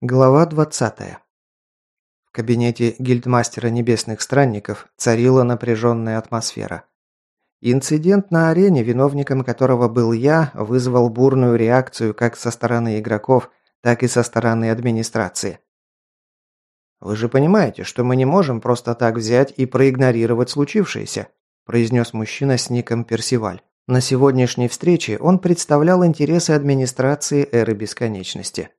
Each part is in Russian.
Глава 20. В кабинете гильдмастера Небесных Странников царила напряженная атмосфера. Инцидент на арене, виновником которого был я, вызвал бурную реакцию как со стороны игроков, так и со стороны администрации. «Вы же понимаете, что мы не можем просто так взять и проигнорировать случившееся», произнес мужчина с ником Персиваль. На сегодняшней встрече он представлял интересы администрации Эры Бесконечности.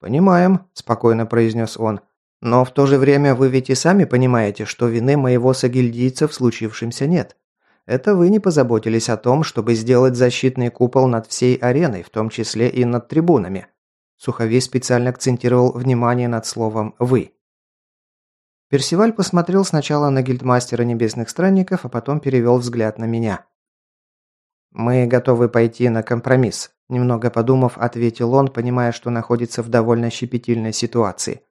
«Понимаем», – спокойно произнес он. «Но в то же время вы ведь и сами понимаете, что вины моего сагильдийца в случившемся нет. Это вы не позаботились о том, чтобы сделать защитный купол над всей ареной, в том числе и над трибунами». Суховей специально акцентировал внимание над словом «вы». Персиваль посмотрел сначала на гильдмастера Небесных Странников, а потом перевел взгляд на меня. «Мы готовы пойти на компромисс», – немного подумав, ответил он, понимая, что находится в довольно щепетильной ситуации.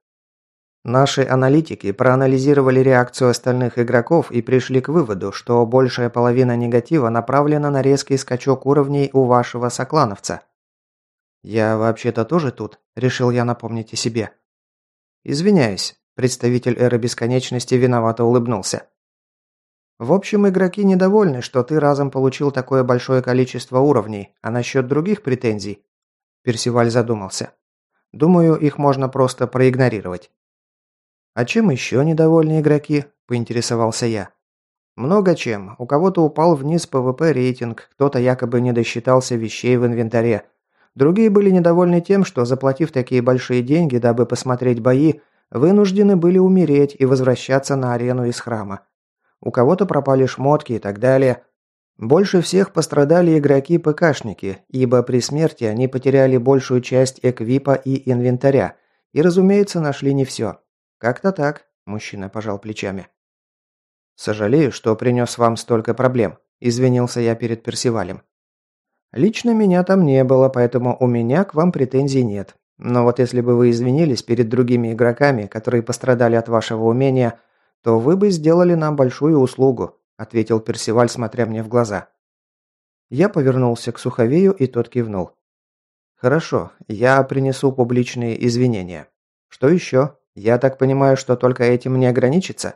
Наши аналитики проанализировали реакцию остальных игроков и пришли к выводу, что большая половина негатива направлена на резкий скачок уровней у вашего соклановца. «Я вообще-то тоже тут», – решил я напомнить о себе. «Извиняюсь», – представитель Эры Бесконечности виновато улыбнулся. В общем, игроки недовольны, что ты разом получил такое большое количество уровней, а насчет других претензий? Персиваль задумался. Думаю, их можно просто проигнорировать. А чем еще недовольны игроки? Поинтересовался я. Много чем. У кого-то упал вниз ПВП рейтинг, кто-то якобы не досчитался вещей в инвентаре. Другие были недовольны тем, что, заплатив такие большие деньги, дабы посмотреть бои, вынуждены были умереть и возвращаться на арену из храма у кого-то пропали шмотки и так далее. Больше всех пострадали игроки-ПКшники, ибо при смерти они потеряли большую часть эквипа и инвентаря, и, разумеется, нашли не все. Как-то так, мужчина пожал плечами. «Сожалею, что принес вам столько проблем», – извинился я перед Персивалем. «Лично меня там не было, поэтому у меня к вам претензий нет. Но вот если бы вы извинились перед другими игроками, которые пострадали от вашего умения, то вы бы сделали нам большую услугу», – ответил Персиваль, смотря мне в глаза. Я повернулся к Суховею, и тот кивнул. «Хорошо, я принесу публичные извинения. Что еще? Я так понимаю, что только этим не ограничится?»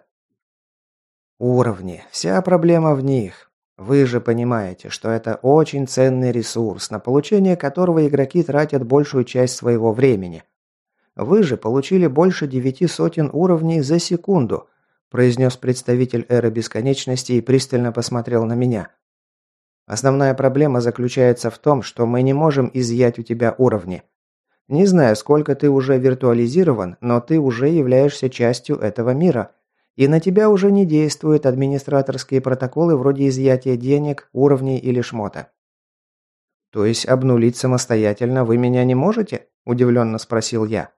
«Уровни. Вся проблема в них. Вы же понимаете, что это очень ценный ресурс, на получение которого игроки тратят большую часть своего времени. Вы же получили больше девяти сотен уровней за секунду, произнес представитель эры бесконечности и пристально посмотрел на меня. Основная проблема заключается в том, что мы не можем изъять у тебя уровни. Не знаю, сколько ты уже виртуализирован, но ты уже являешься частью этого мира, и на тебя уже не действуют администраторские протоколы вроде изъятия денег, уровней или шмота. То есть обнулить самостоятельно вы меня не можете? удивленно спросил я.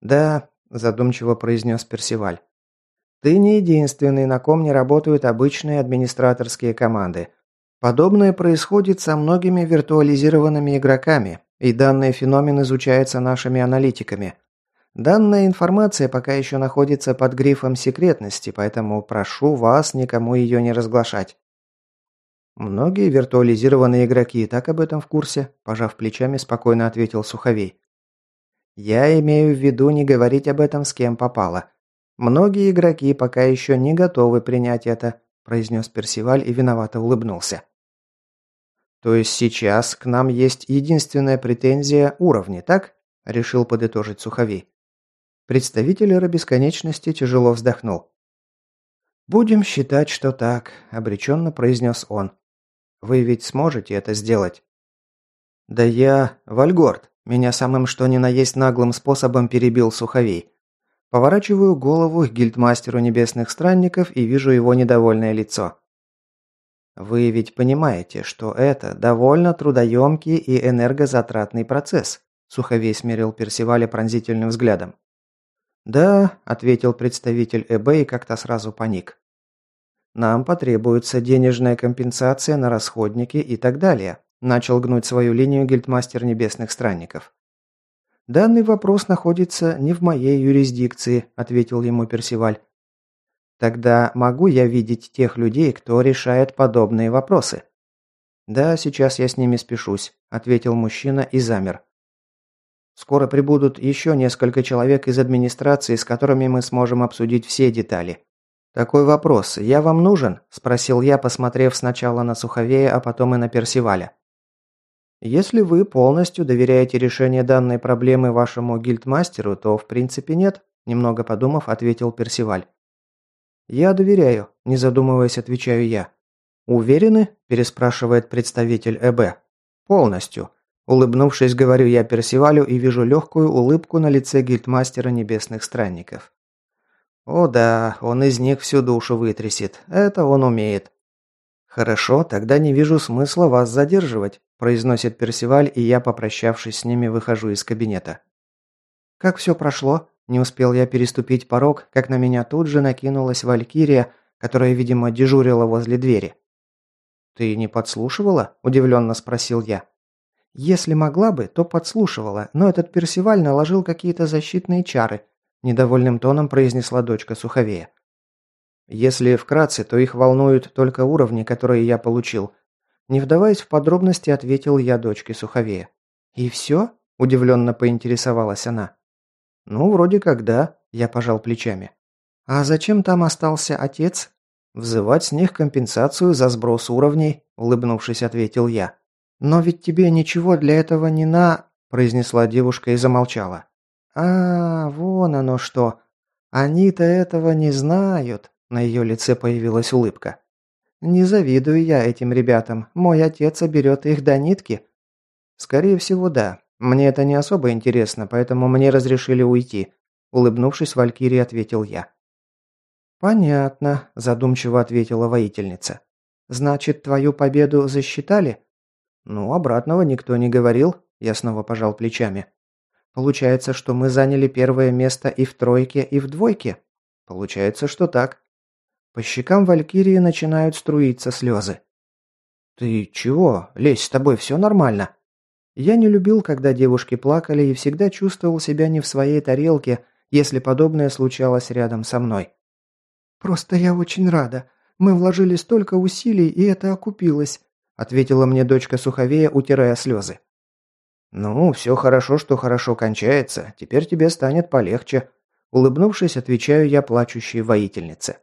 Да, задумчиво произнес Персиваль. Ты не единственный, на ком не работают обычные администраторские команды. Подобное происходит со многими виртуализированными игроками, и данный феномен изучается нашими аналитиками. Данная информация пока еще находится под грифом секретности, поэтому прошу вас никому ее не разглашать. Многие виртуализированные игроки и так об этом в курсе, пожав плечами, спокойно ответил Суховей. Я имею в виду не говорить об этом с кем попало. Многие игроки пока еще не готовы принять это, произнес Персиваль и виновато улыбнулся. То есть сейчас к нам есть единственная претензия уровни, так? решил подытожить Суховей. Представитель Эры Бесконечности тяжело вздохнул. «Будем считать, что так», – обреченно произнес он. «Вы ведь сможете это сделать?» «Да я... Вальгорд. Меня самым что ни на есть наглым способом перебил Суховей. Поворачиваю голову к гильдмастеру небесных странников и вижу его недовольное лицо. Вы ведь понимаете, что это довольно трудоемкий и энергозатратный процесс, Суховей смерил Персиваля пронзительным взглядом. «Да», – ответил представитель ЭБ и как-то сразу паник. «Нам потребуется денежная компенсация на расходники и так далее», – начал гнуть свою линию гильдмастер небесных странников. «Данный вопрос находится не в моей юрисдикции», – ответил ему Персиваль. «Тогда могу я видеть тех людей, кто решает подобные вопросы?» «Да, сейчас я с ними спешусь», – ответил мужчина и замер. Скоро прибудут еще несколько человек из администрации, с которыми мы сможем обсудить все детали. Такой вопрос. Я вам нужен? спросил я, посмотрев сначала на Суховея, а потом и на Персиваля. Если вы полностью доверяете решение данной проблемы вашему гильдмастеру, то в принципе нет, немного подумав, ответил Персиваль. Я доверяю, не задумываясь, отвечаю я. Уверены? переспрашивает представитель ЭБ. Полностью. Улыбнувшись, говорю я Персивалю и вижу легкую улыбку на лице гильдмастера небесных странников. О да, он из них всю душу вытрясет. Это он умеет. Хорошо, тогда не вижу смысла вас задерживать, произносит Персиваль, и я, попрощавшись с ними, выхожу из кабинета. Как все прошло? Не успел я переступить порог, как на меня тут же накинулась Валькирия, которая, видимо, дежурила возле двери. «Ты не подслушивала?» – удивленно спросил я. «Если могла бы, то подслушивала, но этот Персиваль наложил какие-то защитные чары», – недовольным тоном произнесла дочка Суховея. «Если вкратце, то их волнуют только уровни, которые я получил». Не вдаваясь в подробности, ответил я дочке Суховея. «И все?» – удивленно поинтересовалась она. «Ну, вроде как да», – я пожал плечами. «А зачем там остался отец?» «Взывать с них компенсацию за сброс уровней», – улыбнувшись, ответил я. «Но ведь тебе ничего для этого не на...» – произнесла девушка и замолчала. «А, вон оно что. Они-то этого не знают», – на ее лице появилась улыбка. «Не завидую я этим ребятам. Мой отец оберет их до нитки». «Скорее всего, да. Мне это не особо интересно, поэтому мне разрешили уйти», – улыбнувшись, Валькирия ответил я. «Понятно», – задумчиво ответила воительница. «Значит, твою победу засчитали?» «Ну, обратного никто не говорил», – я снова пожал плечами. «Получается, что мы заняли первое место и в тройке, и в двойке?» «Получается, что так». По щекам Валькирии начинают струиться слезы. «Ты чего? Лезь, с тобой все нормально?» Я не любил, когда девушки плакали и всегда чувствовал себя не в своей тарелке, если подобное случалось рядом со мной. «Просто я очень рада. Мы вложили столько усилий, и это окупилось», ответила мне дочка Суховея, утирая слезы. «Ну, все хорошо, что хорошо кончается. Теперь тебе станет полегче», улыбнувшись, отвечаю я плачущей воительнице.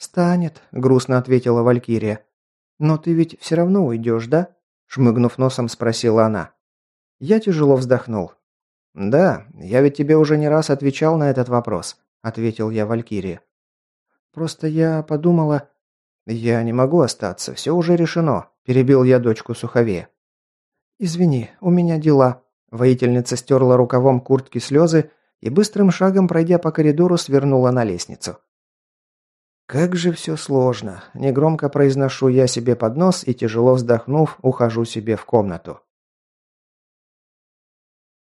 «Станет», – грустно ответила Валькирия. «Но ты ведь все равно уйдешь, да?» – шмыгнув носом, спросила она. Я тяжело вздохнул. «Да, я ведь тебе уже не раз отвечал на этот вопрос», – ответил я Валькирии. Просто я подумала...» «Я не могу остаться, все уже решено», – перебил я дочку Суховея. «Извини, у меня дела». Воительница стерла рукавом куртки слезы и быстрым шагом, пройдя по коридору, свернула на лестницу. «Как же все сложно!» – негромко произношу я себе под нос и, тяжело вздохнув, ухожу себе в комнату.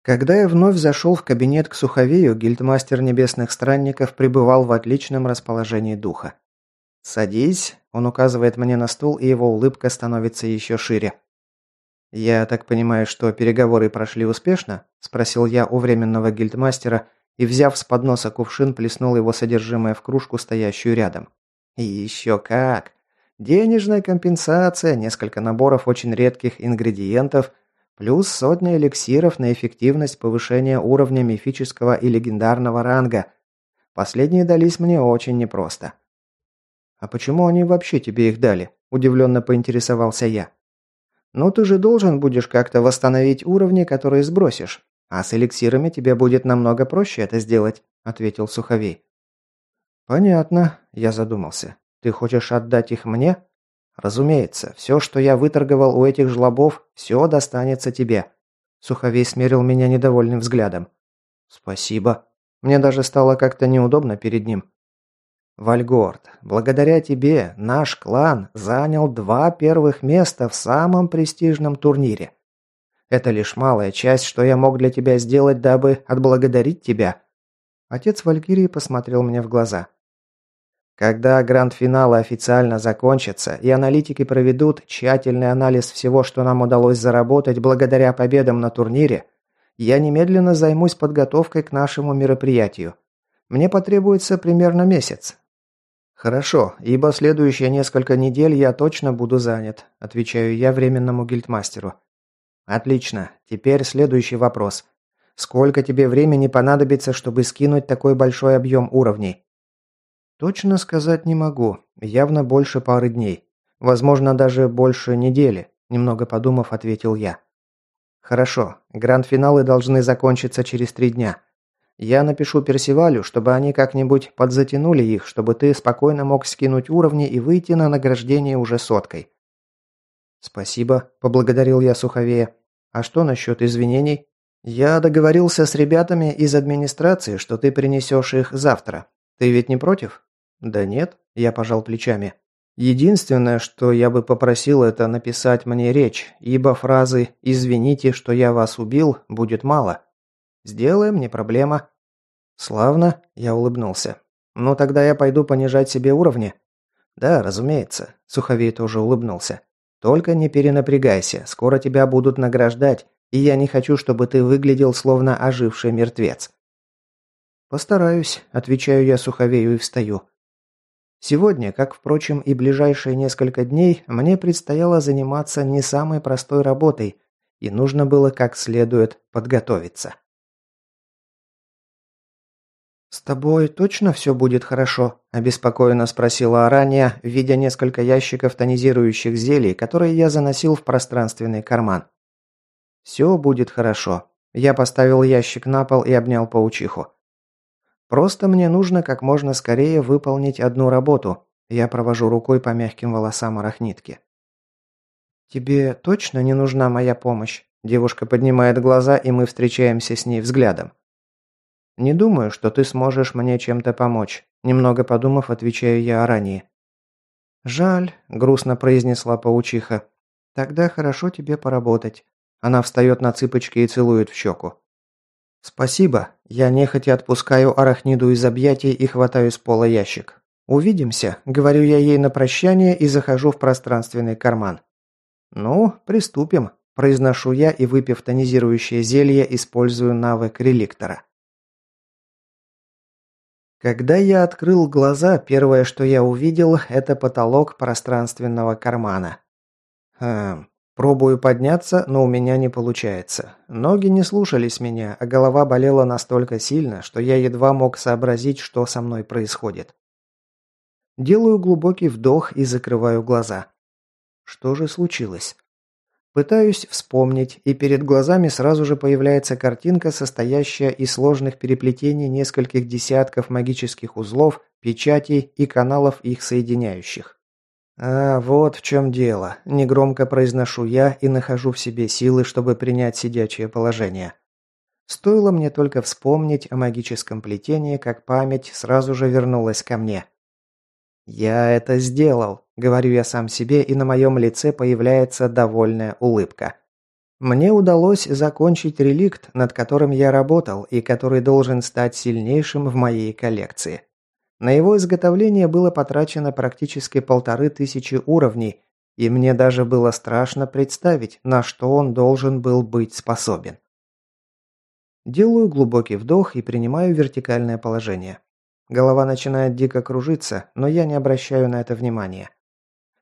Когда я вновь зашел в кабинет к Суховею, гильдмастер небесных странников пребывал в отличном расположении духа. «Садись», – он указывает мне на стул, и его улыбка становится еще шире. «Я так понимаю, что переговоры прошли успешно?» – спросил я у временного гильдмастера и, взяв с подноса кувшин, плеснул его содержимое в кружку, стоящую рядом. «И еще как! Денежная компенсация, несколько наборов очень редких ингредиентов – Плюс сотня эликсиров на эффективность повышения уровня мифического и легендарного ранга. Последние дались мне очень непросто. «А почему они вообще тебе их дали?» – удивленно поинтересовался я. «Ну ты же должен будешь как-то восстановить уровни, которые сбросишь. А с эликсирами тебе будет намного проще это сделать», – ответил Суховей. «Понятно», – я задумался. «Ты хочешь отдать их мне?» «Разумеется, все, что я выторговал у этих жлобов, все достанется тебе». Суховей смерил меня недовольным взглядом. «Спасибо. Мне даже стало как-то неудобно перед ним». «Вальгорд, благодаря тебе наш клан занял два первых места в самом престижном турнире. Это лишь малая часть, что я мог для тебя сделать, дабы отблагодарить тебя». Отец Валькирии посмотрел мне в глаза. Когда гранд-финалы официально закончатся и аналитики проведут тщательный анализ всего, что нам удалось заработать благодаря победам на турнире, я немедленно займусь подготовкой к нашему мероприятию. Мне потребуется примерно месяц. Хорошо, ибо следующие несколько недель я точно буду занят, отвечаю я временному гильдмастеру. Отлично. Теперь следующий вопрос. Сколько тебе времени понадобится, чтобы скинуть такой большой объем уровней?» «Точно сказать не могу. Явно больше пары дней. Возможно, даже больше недели», – немного подумав, ответил я. «Хорошо. Гранд-финалы должны закончиться через три дня. Я напишу Персивалю, чтобы они как-нибудь подзатянули их, чтобы ты спокойно мог скинуть уровни и выйти на награждение уже соткой». «Спасибо», – поблагодарил я Суховея. «А что насчет извинений?» «Я договорился с ребятами из администрации, что ты принесешь их завтра. Ты ведь не против?» «Да нет», – я пожал плечами. «Единственное, что я бы попросил, это написать мне речь, ибо фразы «извините, что я вас убил» будет мало. Сделаем, не проблема». «Славно», – я улыбнулся. «Ну тогда я пойду понижать себе уровни». «Да, разумеется», – Суховей тоже улыбнулся. «Только не перенапрягайся, скоро тебя будут награждать, и я не хочу, чтобы ты выглядел словно оживший мертвец». «Постараюсь», – отвечаю я Суховею и встаю. Сегодня, как, впрочем, и ближайшие несколько дней, мне предстояло заниматься не самой простой работой, и нужно было как следует подготовиться. «С тобой точно все будет хорошо?» – обеспокоенно спросила Аранья, видя несколько ящиков тонизирующих зелий, которые я заносил в пространственный карман. «Все будет хорошо». Я поставил ящик на пол и обнял паучиху. «Просто мне нужно как можно скорее выполнить одну работу». Я провожу рукой по мягким волосам арахнитки. «Тебе точно не нужна моя помощь?» Девушка поднимает глаза, и мы встречаемся с ней взглядом. «Не думаю, что ты сможешь мне чем-то помочь», немного подумав, отвечаю я ранее. «Жаль», – грустно произнесла паучиха. «Тогда хорошо тебе поработать. Она встает на цыпочки и целует в щеку. «Спасибо. Я нехотя отпускаю арахниду из объятий и хватаю с пола ящик. Увидимся», – говорю я ей на прощание и захожу в пространственный карман. «Ну, приступим», – произношу я и, выпив тонизирующее зелье, использую навык реликтора. Когда я открыл глаза, первое, что я увидел, это потолок пространственного кармана. Хм, Пробую подняться, но у меня не получается. Ноги не слушались меня, а голова болела настолько сильно, что я едва мог сообразить, что со мной происходит. Делаю глубокий вдох и закрываю глаза. Что же случилось? Пытаюсь вспомнить, и перед глазами сразу же появляется картинка, состоящая из сложных переплетений нескольких десятков магических узлов, печатей и каналов их соединяющих. «А, вот в чем дело», – негромко произношу я и нахожу в себе силы, чтобы принять сидячее положение. Стоило мне только вспомнить о магическом плетении, как память сразу же вернулась ко мне. «Я это сделал», – говорю я сам себе, и на моем лице появляется довольная улыбка. Мне удалось закончить реликт, над которым я работал и который должен стать сильнейшим в моей коллекции. На его изготовление было потрачено практически полторы тысячи уровней, и мне даже было страшно представить, на что он должен был быть способен. Делаю глубокий вдох и принимаю вертикальное положение. Голова начинает дико кружиться, но я не обращаю на это внимания.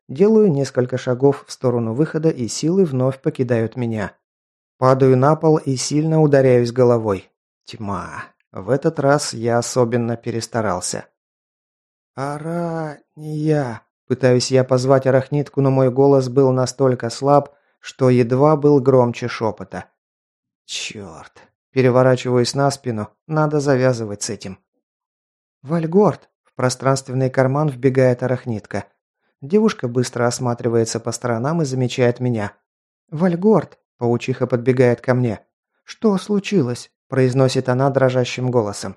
Делаю несколько шагов в сторону выхода, и силы вновь покидают меня. Падаю на пол и сильно ударяюсь головой. Тьма. В этот раз я особенно перестарался. «Арания!» Пытаюсь я позвать арахнитку, но мой голос был настолько слаб, что едва был громче шепота. «Черт!» Переворачиваюсь на спину, надо завязывать с этим. «Вальгорд!» В пространственный карман вбегает арахнитка. Девушка быстро осматривается по сторонам и замечает меня. «Вальгорд!» Паучиха подбегает ко мне. «Что случилось?» произносит она дрожащим голосом.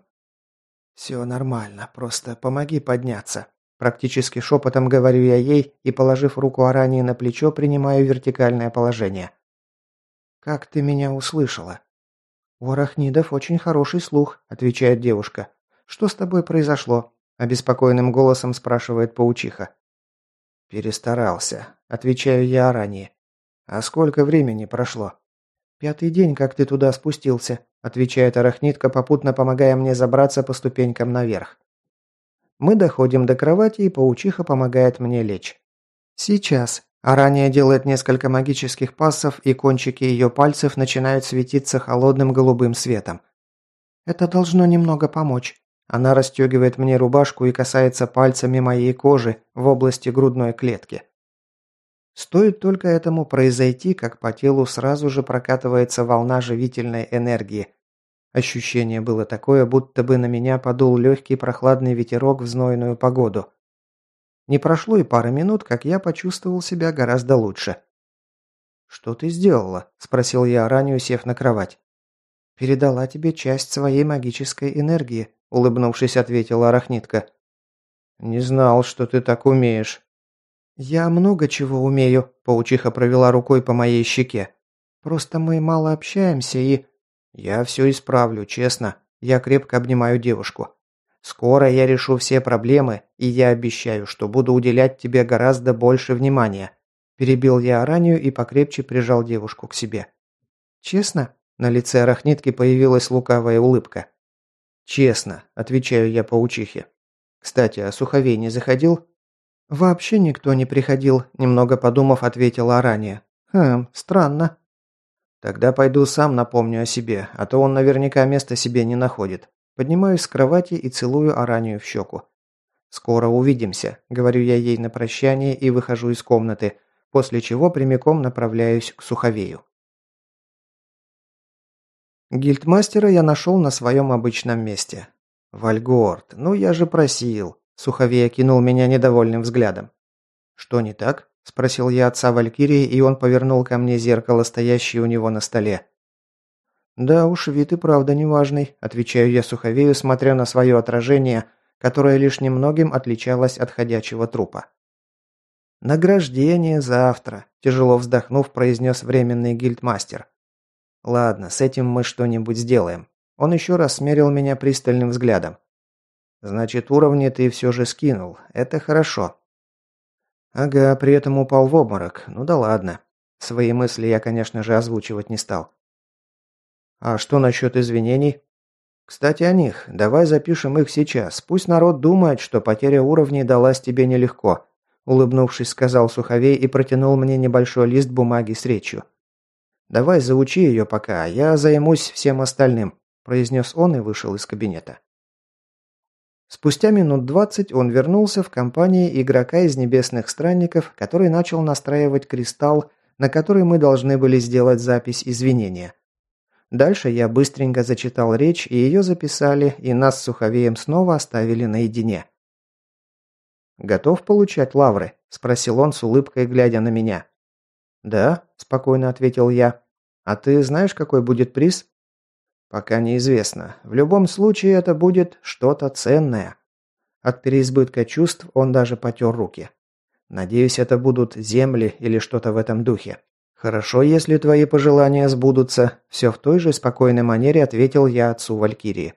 «Все нормально, просто помоги подняться». Практически шепотом говорю я ей и, положив руку Арании на плечо, принимаю вертикальное положение. «Как ты меня услышала?» «У арахнидов очень хороший слух», – отвечает девушка. «Что с тобой произошло?» – обеспокоенным голосом спрашивает паучиха. «Перестарался», – отвечаю я Арании. «А сколько времени прошло?» «Пятый день, как ты туда спустился», – отвечает арахнитка, попутно помогая мне забраться по ступенькам наверх. Мы доходим до кровати, и паучиха помогает мне лечь. «Сейчас», – А ранее делает несколько магических пассов, и кончики ее пальцев начинают светиться холодным голубым светом. Это должно немного помочь. Она расстегивает мне рубашку и касается пальцами моей кожи в области грудной клетки. Стоит только этому произойти, как по телу сразу же прокатывается волна живительной энергии. Ощущение было такое, будто бы на меня подул легкий прохладный ветерок в знойную погоду. Не прошло и пары минут, как я почувствовал себя гораздо лучше. «Что ты сделала?» – спросил я ранее, сев на кровать. «Передала тебе часть своей магической энергии», – улыбнувшись, ответила арахнитка. «Не знал, что ты так умеешь». «Я много чего умею», – паучиха провела рукой по моей щеке. «Просто мы мало общаемся и...» «Я все исправлю, честно. Я крепко обнимаю девушку. Скоро я решу все проблемы, и я обещаю, что буду уделять тебе гораздо больше внимания». Перебил я Аранию и покрепче прижал девушку к себе. «Честно?» На лице арахнитки появилась лукавая улыбка. «Честно», – отвечаю я паучихе. «Кстати, а Суховей не заходил?» «Вообще никто не приходил», – немного подумав, ответила Арания. «Хм, странно». «Тогда пойду сам напомню о себе, а то он наверняка места себе не находит. Поднимаюсь с кровати и целую Аранию в щеку. «Скоро увидимся», – говорю я ей на прощание и выхожу из комнаты, после чего прямиком направляюсь к Суховею. Гильдмастера я нашел на своем обычном месте. «Вальгорд, ну я же просил», – Суховей окинул меня недовольным взглядом. «Что не так?» – спросил я отца Валькирии, и он повернул ко мне зеркало, стоящее у него на столе. «Да уж, вид и правда неважный», – отвечаю я Суховею, смотря на свое отражение, которое лишь немногим отличалось от ходячего трупа. «Награждение завтра», – тяжело вздохнув, произнес временный гильдмастер. «Ладно, с этим мы что-нибудь сделаем». Он еще раз смерил меня пристальным взглядом. «Значит, уровни ты все же скинул. Это хорошо». «Ага, при этом упал в обморок. Ну да ладно». Свои мысли я, конечно же, озвучивать не стал. А что насчет извинений? Кстати, о них. Давай запишем их сейчас. Пусть народ думает, что потеря уровней далась тебе нелегко. Улыбнувшись, сказал Суховей и протянул мне небольшой лист бумаги с речью. «Давай заучи ее пока, я займусь всем остальным», – произнес он и вышел из кабинета. Спустя минут двадцать он вернулся в компании игрока из Небесных Странников, который начал настраивать кристалл, на который мы должны были сделать запись извинения. Дальше я быстренько зачитал речь, и ее записали, и нас с Суховеем снова оставили наедине. «Готов получать лавры?» – спросил он с улыбкой, глядя на меня. «Да», – спокойно ответил я. «А ты знаешь, какой будет приз?» «Пока неизвестно. В любом случае это будет что-то ценное». От переизбытка чувств он даже потер руки. «Надеюсь, это будут земли или что-то в этом духе. «Хорошо, если твои пожелания сбудутся», – все в той же спокойной манере ответил я отцу Валькирии.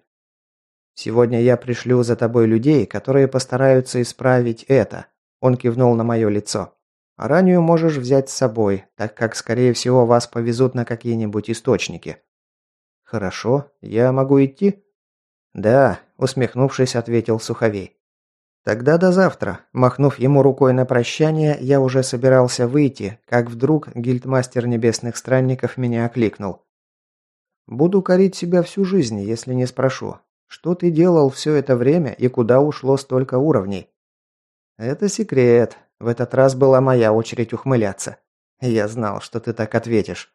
«Сегодня я пришлю за тобой людей, которые постараются исправить это», – он кивнул на мое лицо. «А ранее можешь взять с собой, так как, скорее всего, вас повезут на какие-нибудь источники». «Хорошо, я могу идти?» «Да», – усмехнувшись, ответил Суховей. «Тогда до завтра». Махнув ему рукой на прощание, я уже собирался выйти, как вдруг гильдмастер Небесных Странников меня окликнул. «Буду корить себя всю жизнь, если не спрошу. Что ты делал все это время и куда ушло столько уровней?» «Это секрет. В этот раз была моя очередь ухмыляться. Я знал, что ты так ответишь.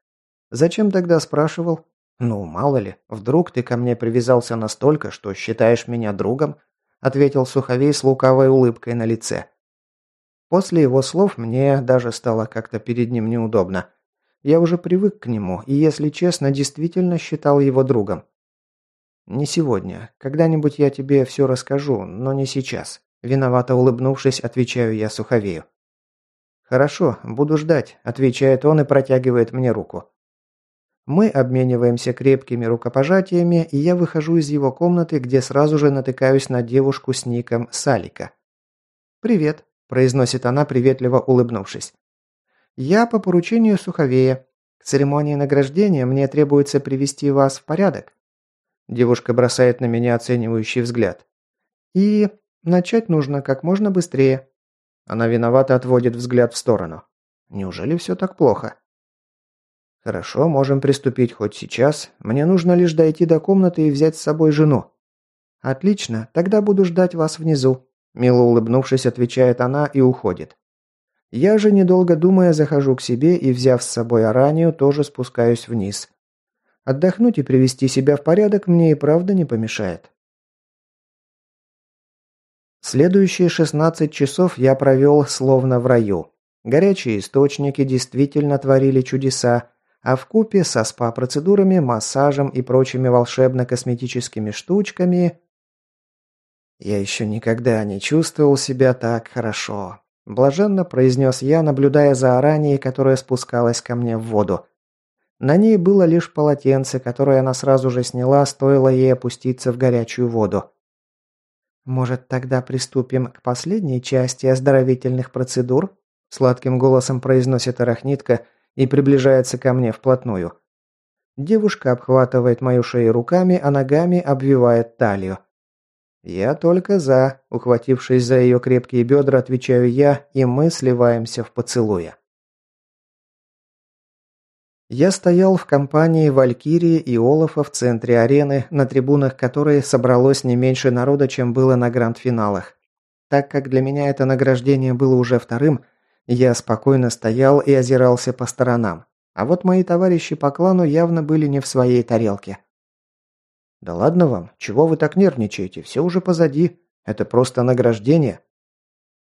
Зачем тогда спрашивал? Ну, мало ли, вдруг ты ко мне привязался настолько, что считаешь меня другом, ответил Суховей с лукавой улыбкой на лице. После его слов мне даже стало как-то перед ним неудобно. Я уже привык к нему и, если честно, действительно считал его другом. «Не сегодня. Когда-нибудь я тебе все расскажу, но не сейчас». Виновато улыбнувшись, отвечаю я Суховею. «Хорошо, буду ждать», – отвечает он и протягивает мне руку. Мы обмениваемся крепкими рукопожатиями, и я выхожу из его комнаты, где сразу же натыкаюсь на девушку с ником Салика. «Привет», – произносит она, приветливо улыбнувшись. «Я по поручению Суховея. К церемонии награждения мне требуется привести вас в порядок». Девушка бросает на меня оценивающий взгляд. «И начать нужно как можно быстрее». Она виновато отводит взгляд в сторону. Неужели все так плохо? Хорошо, можем приступить хоть сейчас. Мне нужно лишь дойти до комнаты и взять с собой жену. Отлично, тогда буду ждать вас внизу. Мило улыбнувшись, отвечает она и уходит. Я же, недолго думая, захожу к себе и, взяв с собой Аранию, тоже спускаюсь вниз. Отдохнуть и привести себя в порядок мне и правда не помешает. Следующие 16 часов я провел словно в раю. Горячие источники действительно творили чудеса, а в купе со спа-процедурами, массажем и прочими волшебно-косметическими штучками я еще никогда не чувствовал себя так хорошо. Блаженно произнес я, наблюдая за Аранией, которая спускалась ко мне в воду. На ней было лишь полотенце, которое она сразу же сняла, стоило ей опуститься в горячую воду. «Может, тогда приступим к последней части оздоровительных процедур?» Сладким голосом произносит арахнитка и приближается ко мне вплотную. Девушка обхватывает мою шею руками, а ногами обвивает талию. «Я только за», – ухватившись за ее крепкие бедра, отвечаю я, и мы сливаемся в поцелуя. Я стоял в компании Валькирии и Олафа в центре арены, на трибунах которой собралось не меньше народа, чем было на гранд-финалах. Так как для меня это награждение было уже вторым, я спокойно стоял и озирался по сторонам. А вот мои товарищи по клану явно были не в своей тарелке. «Да ладно вам, чего вы так нервничаете? Все уже позади. Это просто награждение».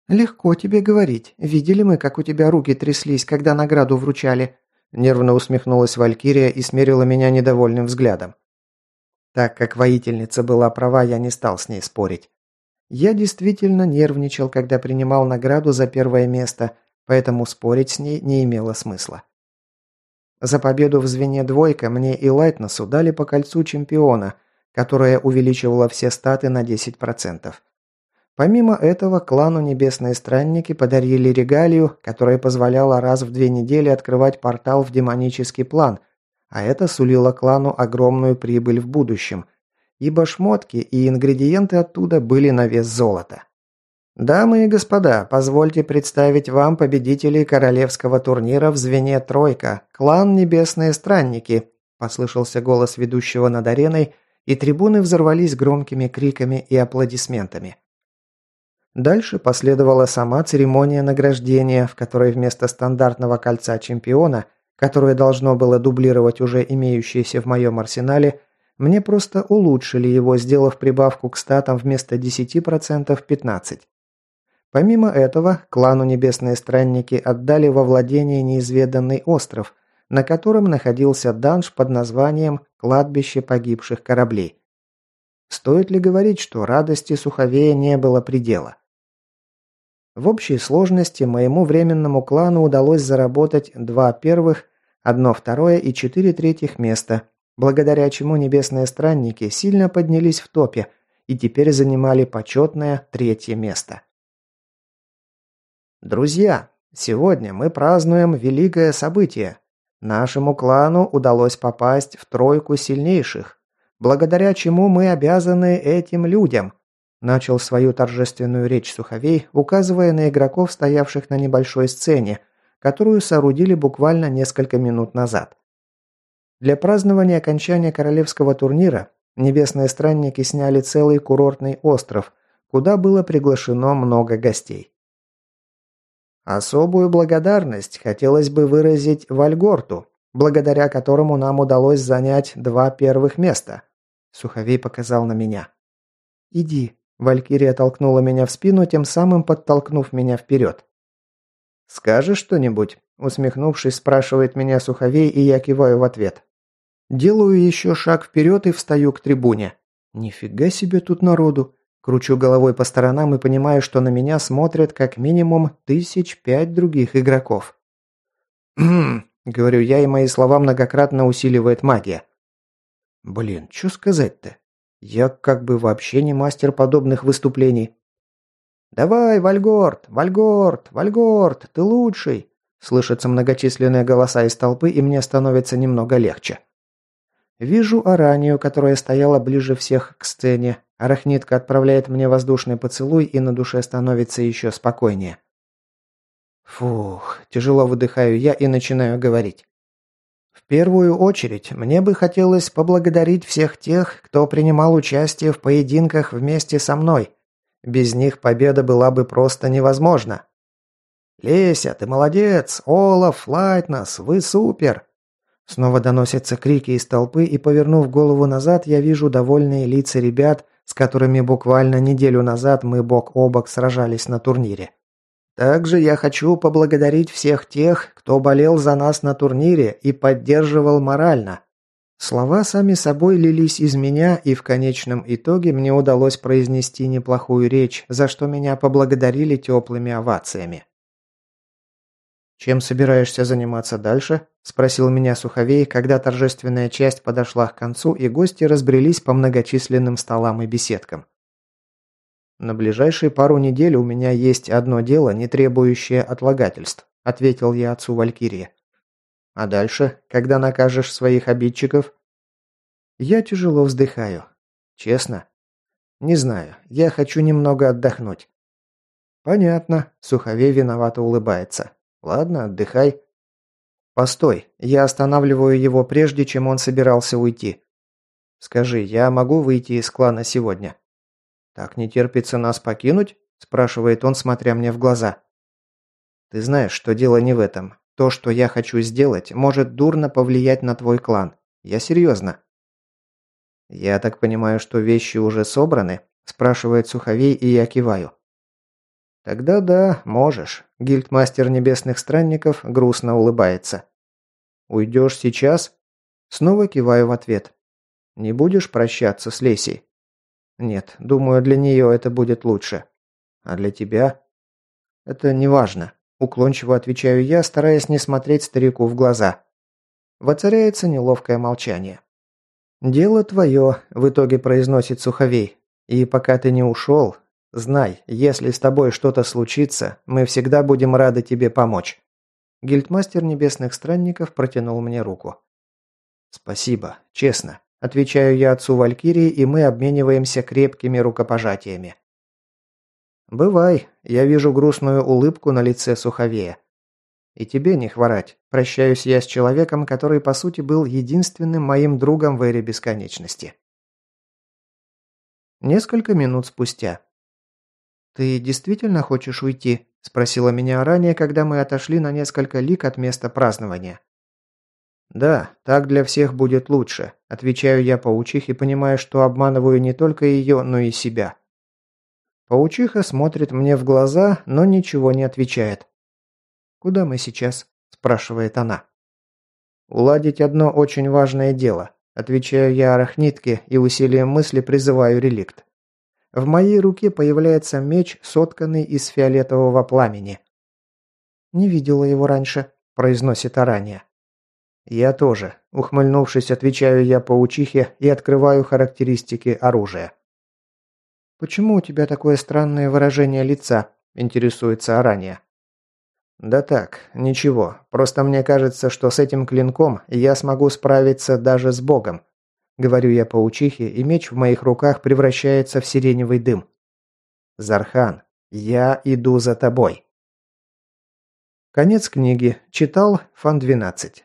«Легко тебе говорить. Видели мы, как у тебя руки тряслись, когда награду вручали?» Нервно усмехнулась Валькирия и смерила меня недовольным взглядом. Так как воительница была права, я не стал с ней спорить. Я действительно нервничал, когда принимал награду за первое место, поэтому спорить с ней не имело смысла. За победу в звене двойка мне и Лайтнесу дали по кольцу чемпиона, которая увеличивала все статы на 10%. Помимо этого, клану Небесные Странники подарили регалию, которая позволяла раз в две недели открывать портал в демонический план, а это сулило клану огромную прибыль в будущем, ибо шмотки и ингредиенты оттуда были на вес золота. Дамы и господа, позвольте представить вам победителей королевского турнира в звене «Тройка», клан Небесные Странники, послышался голос ведущего над ареной, и трибуны взорвались громкими криками и аплодисментами. Дальше последовала сама церемония награждения, в которой вместо стандартного кольца чемпиона, которое должно было дублировать уже имеющееся в моем арсенале, мне просто улучшили его, сделав прибавку к статам вместо 10% 15%. Помимо этого, клану Небесные Странники отдали во владение неизведанный остров – на котором находился данж под названием «Кладбище погибших кораблей». Стоит ли говорить, что радости Суховея не было предела? В общей сложности моему временному клану удалось заработать два первых, одно второе и четыре третьих места, благодаря чему небесные странники сильно поднялись в топе и теперь занимали почетное третье место. Друзья, сегодня мы празднуем великое событие Нашему клану удалось попасть в тройку сильнейших, благодаря чему мы обязаны этим людям», начал свою торжественную речь Суховей, указывая на игроков, стоявших на небольшой сцене, которую соорудили буквально несколько минут назад. Для празднования окончания королевского турнира небесные странники сняли целый курортный остров, куда было приглашено много гостей. Особую благодарность хотелось бы выразить Вальгорту, благодаря которому нам удалось занять два первых места. Суховей показал на меня. «Иди». Валькирия толкнула меня в спину, тем самым подтолкнув меня вперед. «Скажешь что-нибудь?» Усмехнувшись, спрашивает меня Суховей, и я киваю в ответ. Делаю еще шаг вперед и встаю к трибуне. Нифига себе тут народу. Кручу головой по сторонам и понимаю, что на меня смотрят как минимум тысяч пять других игроков. «Хм», — говорю я, и мои слова многократно усиливает магия. Блин, что сказать-то? Я как бы вообще не мастер подобных выступлений. «Давай, Вальгорд! Вальгорд! Вальгорд! Ты лучший!» Слышатся многочисленные голоса из толпы, и мне становится немного легче. Вижу Аранию, которая стояла ближе всех к сцене, Арахнитка отправляет мне воздушный поцелуй, и на душе становится еще спокойнее. Фух, тяжело выдыхаю я и начинаю говорить. Первую очередь, мне бы хотелось поблагодарить всех тех, кто принимал участие в поединках вместе со мной. Без них победа была бы просто невозможна. «Леся, ты молодец! Олаф, Лайтнас, вы супер!» Снова доносятся крики из толпы, и, повернув голову назад, я вижу довольные лица ребят, с которыми буквально неделю назад мы бок о бок сражались на турнире. Также я хочу поблагодарить всех тех, кто болел за нас на турнире и поддерживал морально. Слова сами собой лились из меня, и в конечном итоге мне удалось произнести неплохую речь, за что меня поблагодарили теплыми овациями. «Чем собираешься заниматься дальше?» – спросил меня Суховей, когда торжественная часть подошла к концу, и гости разбрелись по многочисленным столам и беседкам. «На ближайшие пару недель у меня есть одно дело, не требующее отлагательств», – ответил я отцу Валькирии. «А дальше, когда накажешь своих обидчиков?» Я тяжело вздыхаю. «Честно?» «Не знаю. Я хочу немного отдохнуть». «Понятно», – Суховей виновато улыбается. Ладно, отдыхай. Постой, я останавливаю его прежде, чем он собирался уйти. Скажи, я могу выйти из клана сегодня? Так не терпится нас покинуть? спрашивает он, смотря мне в глаза. Ты знаешь, что дело не в этом. То, что я хочу сделать, может дурно повлиять на твой клан. Я серьезно. Я так понимаю, что вещи уже собраны? спрашивает Суховей, и я киваю. «Тогда да, можешь». Гильдмастер Небесных Странников грустно улыбается. «Уйдешь сейчас?» Снова киваю в ответ. «Не будешь прощаться с Лесей?» «Нет, думаю, для нее это будет лучше. А для тебя?» «Это не важно», – уклончиво отвечаю я, стараясь не смотреть старику в глаза. Воцаряется неловкое молчание. «Дело твое», – в итоге произносит Суховей. «И пока ты не ушел, Знай, если с тобой что-то случится, мы всегда будем рады тебе помочь. Гильдмастер Небесных Странников протянул мне руку. Спасибо, честно. Отвечаю я отцу Валькирии, и мы обмениваемся крепкими рукопожатиями. «Бывай, я вижу грустную улыбку на лице Суховея. И тебе не хворать. Прощаюсь я с человеком, который, по сути, был единственным моим другом в эре бесконечности». Несколько минут спустя. «Ты действительно хочешь уйти?» – спросила меня ранее, когда мы отошли на несколько лик от места празднования. «Да, так для всех будет лучше», – отвечаю я паучихе, понимая, что обманываю не только ее, но и себя. Паучиха смотрит мне в глаза, но ничего не отвечает. «Куда мы сейчас?» – спрашивает она. «Уладить одно очень важное дело», – отвечаю я арахнитке и усилием мысли призываю реликт. В моей руке появляется меч, сотканный из фиолетового пламени. «Не видела его раньше», – произносит Аранья. «Я тоже», – ухмыльнувшись, отвечаю я паучихе и открываю характеристики оружия. «Почему у тебя такое странное выражение лица?» – интересуется Аранья. «Да так, ничего. Просто мне кажется, что с этим клинком я смогу справиться даже с Богом. Говорю я паучихе, и меч в моих руках превращается в сиреневый дым. Зархан, я иду за тобой. Конец книги. Читал Фан 12.